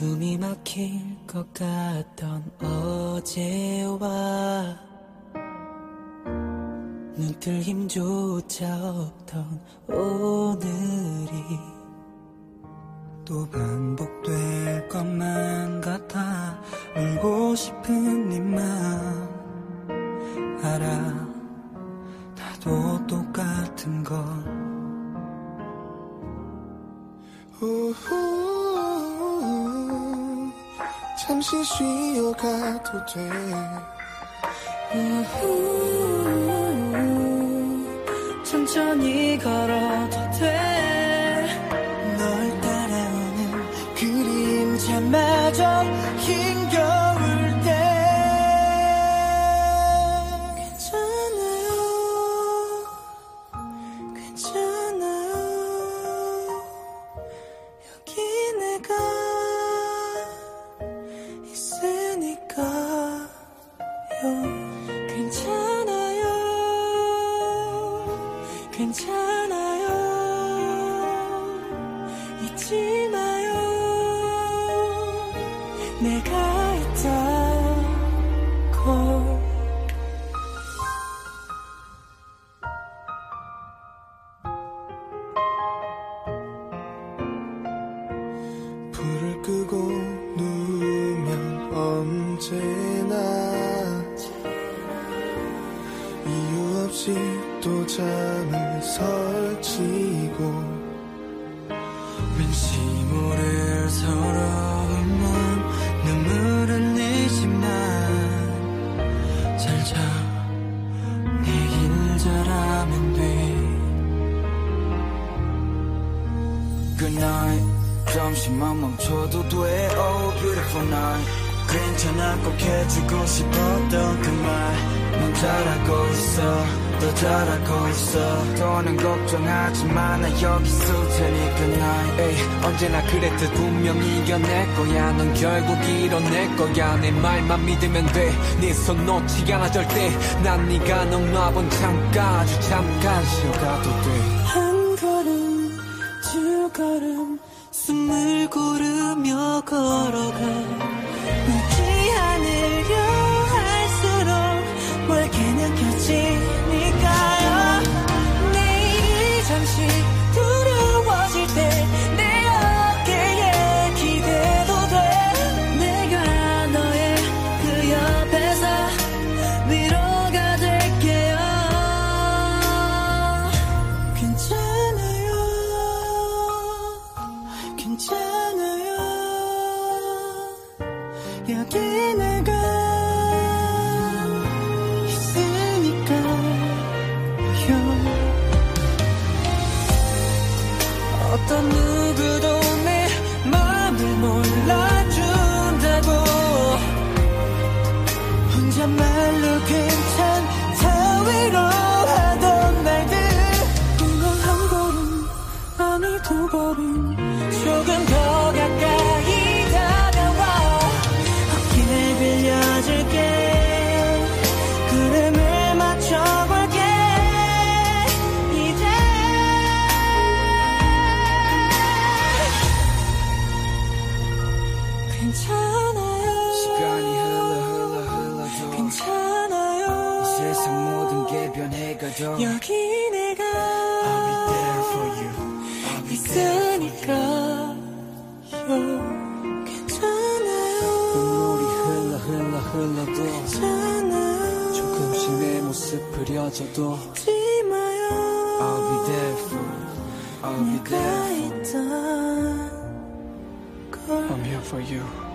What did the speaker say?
숨이 막힐 것 같던 어제와 눈뜰 힘조차 없던 오늘이 또 반복될 것만 같아 울고 싶은 네맘 알아 나도 똑같은 걸 잠시 쉬어가도 돼. 천천히 걸어도 돼. 널 따라오는 그림자마저 힘겨 잊지 마요 내가 있다걸 불을 끄고 누우면 언제나 이유 없이 또 잠을 설치고 왠지 모를 서러움은 눈물을 내지만 잘자 내일 잘하면 돼. Good 잠시만 멈춰도 돼. Oh beautiful night. 괜찮아 꼭 해주고 싶었던 그말 넌 잘하고 있어. 더 잘하고 있어. 더는 걱정하지 마나 여기 있을 테니 Good night 에이, 언제나 그랬듯 분명히 이겨낼 거야. 넌 결국 이뤄낼 거야. 내 말만 믿으면 돼네 손 놓지 않아 절대. 난 네가 넌 놔본 잠깐 아주 잠깐 쉬어가도 돼. 한 걸음 두 걸음 숨을 고르며 걸어가. 늦지 않으려 여기 내가 있으니까요. 어떤 누구도 내 마음을 몰라준다고. 혼잣말로 괜찮다 위로하던 말들. 이건 한 걸음 아니 두 걸음 괜찮아요. 시간이 흘러 흘러 흘러도 괜찮아요. 세상 모든 게 변해가도 여기 내가 I'll be there for you. I'll be there 있으니까요 괜찮아요. 눈물이 흘러 흘러 흘러도 괜찮아요. 조금씩 내 모습 그려져도 잊지 마요. I'll be there for you. I'll be there for you. I'm here for you